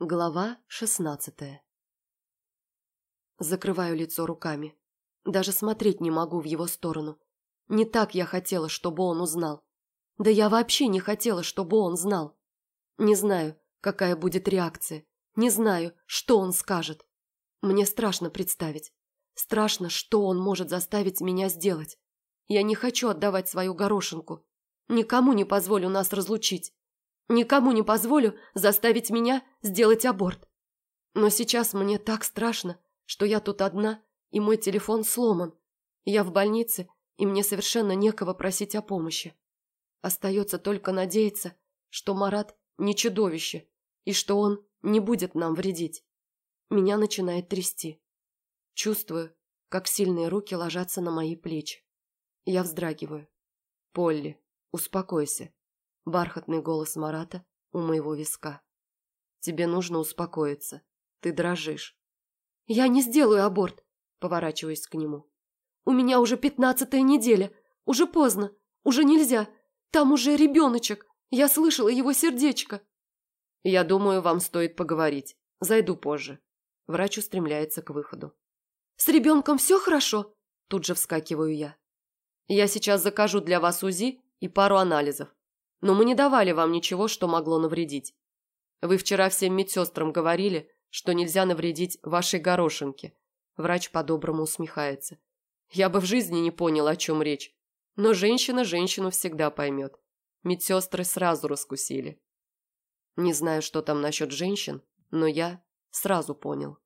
Глава шестнадцатая Закрываю лицо руками. Даже смотреть не могу в его сторону. Не так я хотела, чтобы он узнал. Да я вообще не хотела, чтобы он знал. Не знаю, какая будет реакция. Не знаю, что он скажет. Мне страшно представить. Страшно, что он может заставить меня сделать. Я не хочу отдавать свою горошинку. Никому не позволю нас разлучить. Никому не позволю заставить меня сделать аборт. Но сейчас мне так страшно, что я тут одна, и мой телефон сломан. Я в больнице, и мне совершенно некого просить о помощи. Остается только надеяться, что Марат не чудовище, и что он не будет нам вредить. Меня начинает трясти. Чувствую, как сильные руки ложатся на мои плечи. Я вздрагиваю. «Полли, успокойся», Бархатный голос Марата у моего виска. «Тебе нужно успокоиться. Ты дрожишь». «Я не сделаю аборт», поворачиваясь к нему. «У меня уже пятнадцатая неделя. Уже поздно. Уже нельзя. Там уже ребеночек. Я слышала его сердечко». «Я думаю, вам стоит поговорить. Зайду позже». Врач устремляется к выходу. «С ребенком все хорошо?» Тут же вскакиваю я. «Я сейчас закажу для вас УЗИ и пару анализов. Но мы не давали вам ничего, что могло навредить. Вы вчера всем медсестрам говорили, что нельзя навредить вашей горошинке. Врач по-доброму усмехается. Я бы в жизни не понял, о чем речь. Но женщина женщину всегда поймет. Медсестры сразу раскусили. Не знаю, что там насчет женщин, но я сразу понял.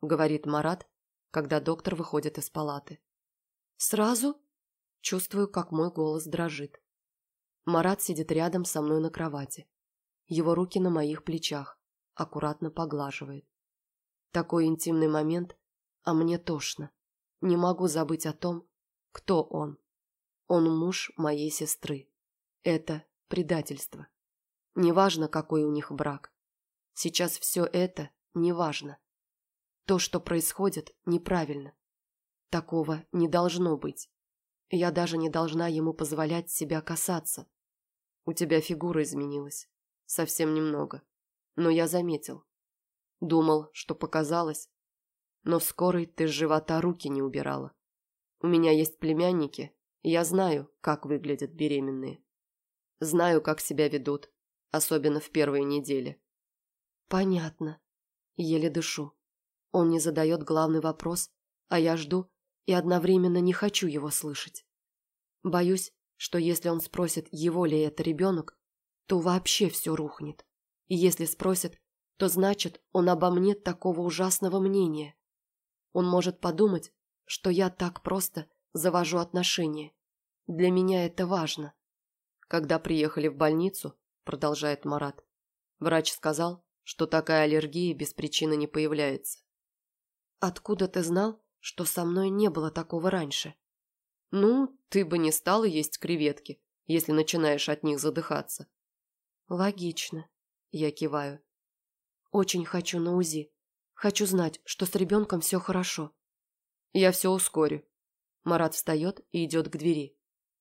Говорит Марат, когда доктор выходит из палаты. Сразу? Чувствую, как мой голос дрожит. Марат сидит рядом со мной на кровати. Его руки на моих плечах, аккуратно поглаживает. Такой интимный момент, а мне тошно. Не могу забыть о том, кто он. Он муж моей сестры. Это предательство. Неважно, какой у них брак. Сейчас все это неважно. То, что происходит, неправильно. Такого не должно быть. Я даже не должна ему позволять себя касаться. У тебя фигура изменилась. Совсем немного. Но я заметил. Думал, что показалось. Но в скорой ты с живота руки не убирала. У меня есть племянники, и я знаю, как выглядят беременные. Знаю, как себя ведут, особенно в первые недели. Понятно. Еле дышу. Он не задает главный вопрос, а я жду и одновременно не хочу его слышать. Боюсь, что если он спросит, его ли это ребенок, то вообще все рухнет. И если спросит, то значит, он обо мне такого ужасного мнения. Он может подумать, что я так просто завожу отношения. Для меня это важно. Когда приехали в больницу, продолжает Марат, врач сказал, что такая аллергия без причины не появляется. Откуда ты знал, что со мной не было такого раньше? Ну, ты бы не стала есть креветки, если начинаешь от них задыхаться. Логично. Я киваю. Очень хочу на УЗИ. Хочу знать, что с ребенком все хорошо. Я все ускорю. Марат встает и идет к двери,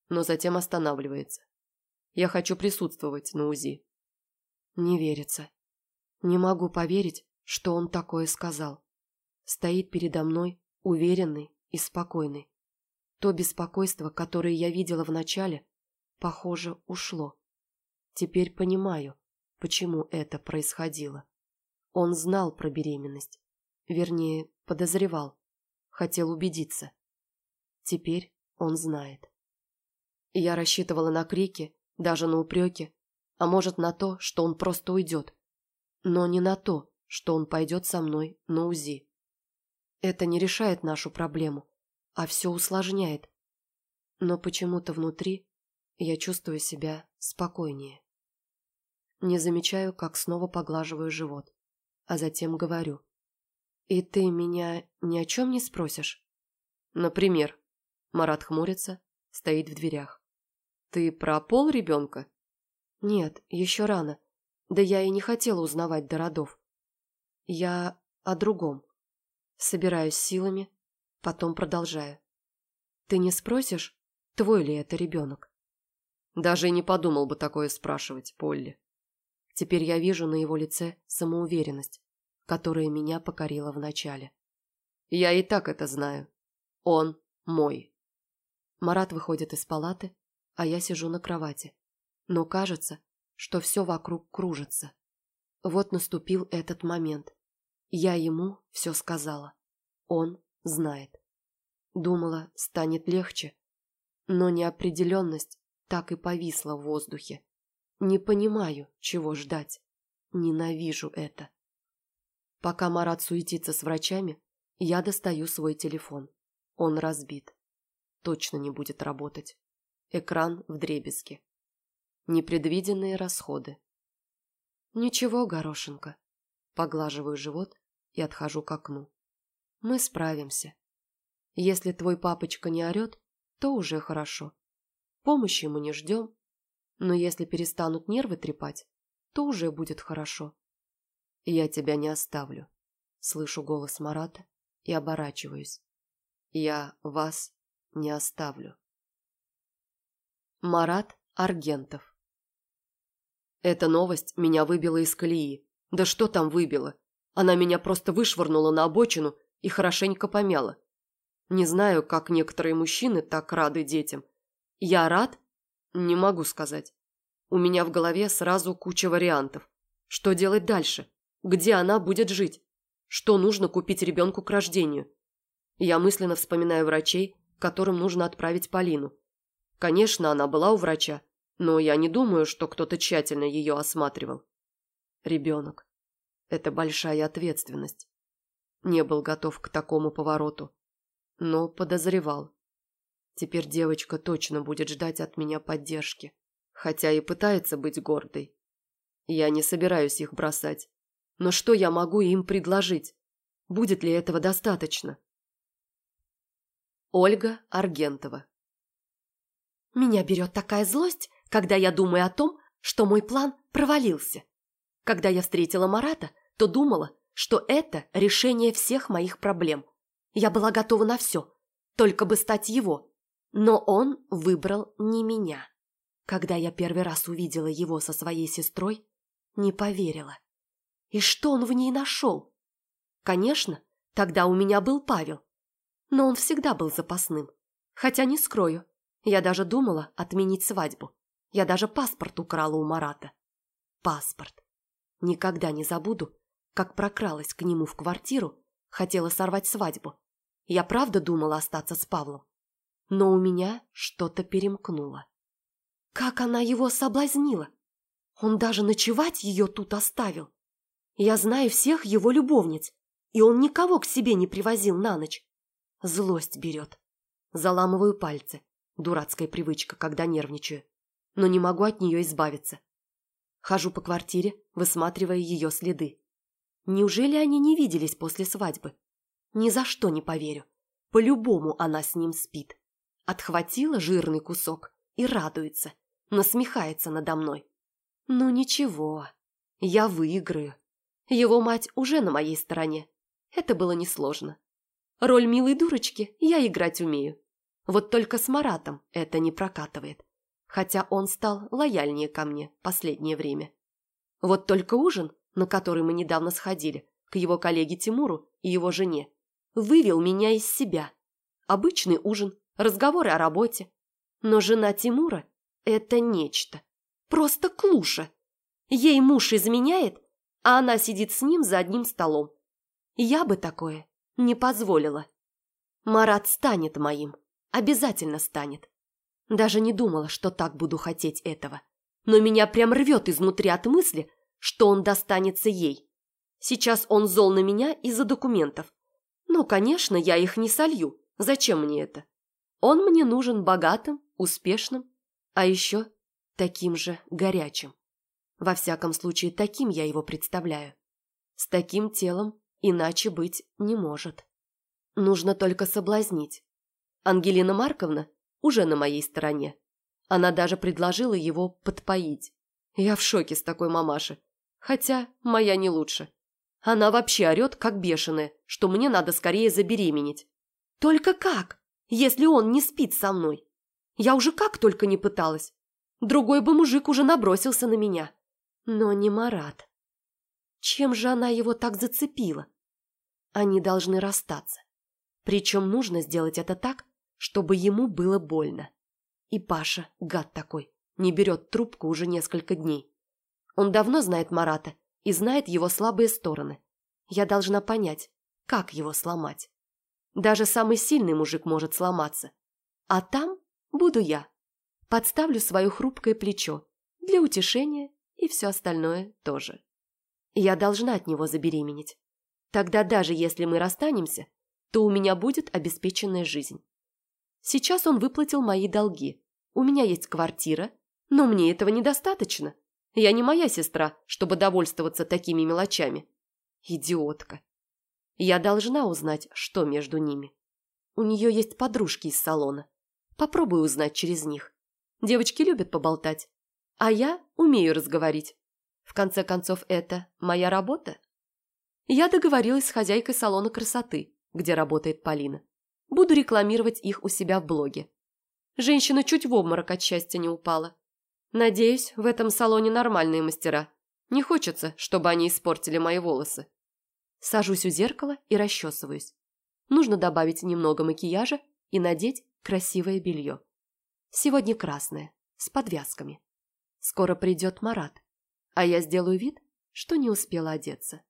но затем останавливается. Я хочу присутствовать на УЗИ. Не верится. Не могу поверить, что он такое сказал. Стоит передо мной, уверенный и спокойный. То беспокойство, которое я видела вначале, похоже, ушло. Теперь понимаю, почему это происходило. Он знал про беременность. Вернее, подозревал. Хотел убедиться. Теперь он знает. Я рассчитывала на крики, даже на упреки, а может на то, что он просто уйдет. Но не на то, что он пойдет со мной на УЗИ. Это не решает нашу проблему а все усложняет. Но почему-то внутри я чувствую себя спокойнее. Не замечаю, как снова поглаживаю живот, а затем говорю. «И ты меня ни о чем не спросишь?» «Например?» Марат хмурится, стоит в дверях. «Ты про пол ребенка?» «Нет, еще рано. Да я и не хотела узнавать до родов. Я о другом. Собираюсь силами, Потом продолжаю. Ты не спросишь, твой ли это ребенок? Даже и не подумал бы такое спрашивать, Полли. Теперь я вижу на его лице самоуверенность, которая меня покорила вначале. Я и так это знаю. Он мой. Марат выходит из палаты, а я сижу на кровати. Но кажется, что все вокруг кружится. Вот наступил этот момент. Я ему все сказала. Он знает. Думала, станет легче, но неопределенность так и повисла в воздухе. Не понимаю, чего ждать. Ненавижу это. Пока Марат суетится с врачами, я достаю свой телефон. Он разбит. Точно не будет работать. Экран в дребезге. Непредвиденные расходы. Ничего, Горошенко. Поглаживаю живот и отхожу к окну. Мы справимся. Если твой папочка не орет, то уже хорошо. Помощи мы не ждем. Но если перестанут нервы трепать, то уже будет хорошо. Я тебя не оставлю. Слышу голос Марата и оборачиваюсь. Я вас не оставлю. Марат Аргентов Эта новость меня выбила из колеи. Да что там выбила? Она меня просто вышвырнула на обочину и хорошенько помяла. Не знаю, как некоторые мужчины так рады детям. Я рад? Не могу сказать. У меня в голове сразу куча вариантов. Что делать дальше? Где она будет жить? Что нужно купить ребенку к рождению? Я мысленно вспоминаю врачей, которым нужно отправить Полину. Конечно, она была у врача, но я не думаю, что кто-то тщательно ее осматривал. Ребенок. Это большая ответственность. Не был готов к такому повороту но подозревал. Теперь девочка точно будет ждать от меня поддержки, хотя и пытается быть гордой. Я не собираюсь их бросать. Но что я могу им предложить? Будет ли этого достаточно? Ольга Аргентова Меня берет такая злость, когда я думаю о том, что мой план провалился. Когда я встретила Марата, то думала, что это решение всех моих проблем – я была готова на все, только бы стать его. Но он выбрал не меня. Когда я первый раз увидела его со своей сестрой, не поверила. И что он в ней нашел? Конечно, тогда у меня был Павел. Но он всегда был запасным. Хотя не скрою, я даже думала отменить свадьбу. Я даже паспорт украла у Марата. Паспорт. Никогда не забуду, как прокралась к нему в квартиру, хотела сорвать свадьбу. Я правда думала остаться с Павлом. Но у меня что-то перемкнуло. Как она его соблазнила! Он даже ночевать ее тут оставил. Я знаю всех его любовниц, и он никого к себе не привозил на ночь. Злость берет. Заламываю пальцы. Дурацкая привычка, когда нервничаю. Но не могу от нее избавиться. Хожу по квартире, высматривая ее следы. Неужели они не виделись после свадьбы? Ни за что не поверю. По-любому она с ним спит. Отхватила жирный кусок и радуется, насмехается надо мной. Ну ничего, я выиграю. Его мать уже на моей стороне. Это было несложно. Роль милой дурочки я играть умею. Вот только с Маратом это не прокатывает. Хотя он стал лояльнее ко мне последнее время. Вот только ужин, на который мы недавно сходили, к его коллеге Тимуру и его жене, вывел меня из себя. Обычный ужин, разговоры о работе. Но жена Тимура – это нечто. Просто клуша. Ей муж изменяет, а она сидит с ним за одним столом. Я бы такое не позволила. Марат станет моим. Обязательно станет. Даже не думала, что так буду хотеть этого. Но меня прям рвет изнутри от мысли, что он достанется ей. Сейчас он зол на меня из-за документов, ну, конечно, я их не солью. Зачем мне это? Он мне нужен богатым, успешным, а еще таким же горячим. Во всяком случае, таким я его представляю. С таким телом иначе быть не может. Нужно только соблазнить. Ангелина Марковна уже на моей стороне. Она даже предложила его подпоить. Я в шоке с такой мамаши. Хотя моя не лучше. Она вообще орет, как бешеная, что мне надо скорее забеременеть. Только как, если он не спит со мной? Я уже как только не пыталась. Другой бы мужик уже набросился на меня. Но не Марат. Чем же она его так зацепила? Они должны расстаться. Причем нужно сделать это так, чтобы ему было больно. И Паша, гад такой, не берет трубку уже несколько дней. Он давно знает Марата и знает его слабые стороны. Я должна понять, как его сломать. Даже самый сильный мужик может сломаться. А там буду я. Подставлю свое хрупкое плечо для утешения и все остальное тоже. Я должна от него забеременеть. Тогда даже если мы расстанемся, то у меня будет обеспеченная жизнь. Сейчас он выплатил мои долги. У меня есть квартира, но мне этого недостаточно. Я не моя сестра, чтобы довольствоваться такими мелочами. Идиотка. Я должна узнать, что между ними. У нее есть подружки из салона. Попробую узнать через них. Девочки любят поболтать. А я умею разговорить. В конце концов, это моя работа. Я договорилась с хозяйкой салона красоты, где работает Полина. Буду рекламировать их у себя в блоге. Женщина чуть в обморок от счастья не упала. Надеюсь, в этом салоне нормальные мастера. Не хочется, чтобы они испортили мои волосы. Сажусь у зеркала и расчесываюсь. Нужно добавить немного макияжа и надеть красивое белье. Сегодня красное, с подвязками. Скоро придет Марат, а я сделаю вид, что не успела одеться.